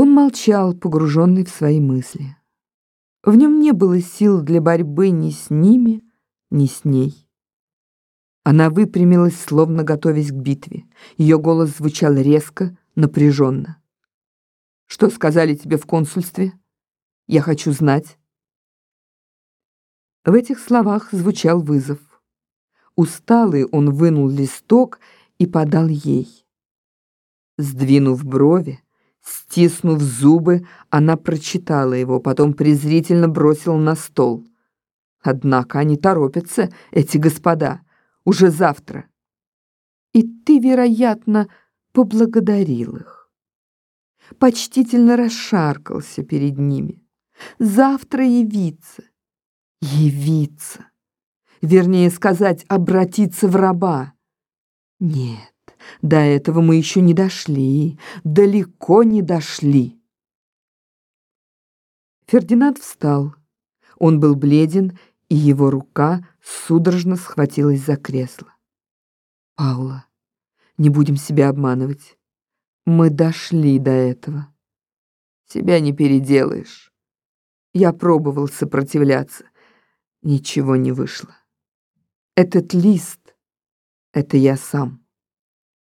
Он молчал, погруженный в свои мысли. В нем не было сил для борьбы ни с ними, ни с ней. Она выпрямилась, словно готовясь к битве. Ее голос звучал резко, напряженно. «Что сказали тебе в консульстве? Я хочу знать». В этих словах звучал вызов. Усталый он вынул листок и подал ей. Сдвинув брови, Стиснув зубы, она прочитала его, потом презрительно бросила на стол. Однако они торопятся, эти господа, уже завтра. И ты, вероятно, поблагодарил их. Почтительно расшаркался перед ними. Завтра явиться. Явиться. Вернее сказать, обратиться в раба. Нет. До этого мы еще не дошли, далеко не дошли. Фердинанд встал. Он был бледен, и его рука судорожно схватилась за кресло. «Паула, не будем себя обманывать. Мы дошли до этого. Себя не переделаешь. Я пробовал сопротивляться. Ничего не вышло. Этот лист — это я сам».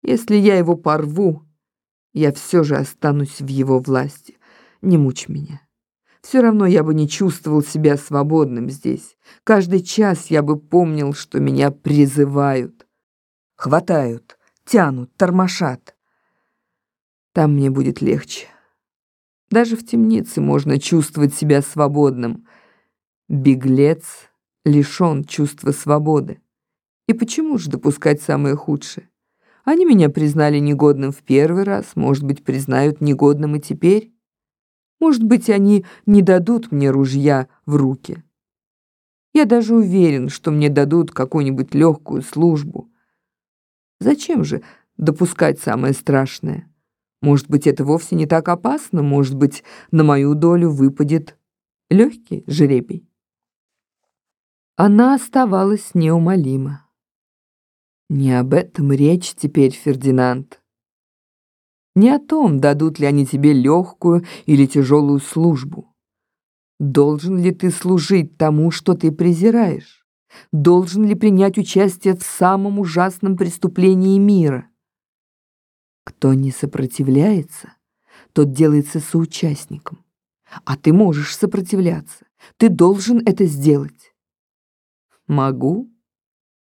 Если я его порву, я все же останусь в его власти. Не мучь меня. Все равно я бы не чувствовал себя свободным здесь. Каждый час я бы помнил, что меня призывают. Хватают, тянут, тормошат. Там мне будет легче. Даже в темнице можно чувствовать себя свободным. Беглец лишен чувства свободы. И почему же допускать самое худшее? Они меня признали негодным в первый раз, может быть, признают негодным и теперь. Может быть, они не дадут мне ружья в руки. Я даже уверен, что мне дадут какую-нибудь легкую службу. Зачем же допускать самое страшное? Может быть, это вовсе не так опасно, может быть, на мою долю выпадет легкий жребий. Она оставалась неумолима. Не об этом речь теперь, Фердинанд. Не о том, дадут ли они тебе легкую или тяжелую службу. Должен ли ты служить тому, что ты презираешь? Должен ли принять участие в самом ужасном преступлении мира? Кто не сопротивляется, тот делается соучастником. А ты можешь сопротивляться. Ты должен это сделать. Могу?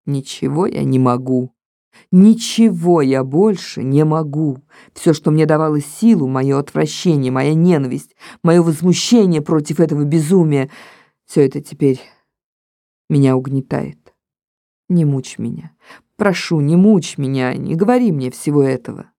Ничего я не могу. Ничего я больше не могу. Все, что мне давало силу, мое отвращение, моя ненависть, мое возмущение против этого безумия, все это теперь меня угнетает. Не мучь меня. Прошу, не мучь меня, не говори мне всего этого.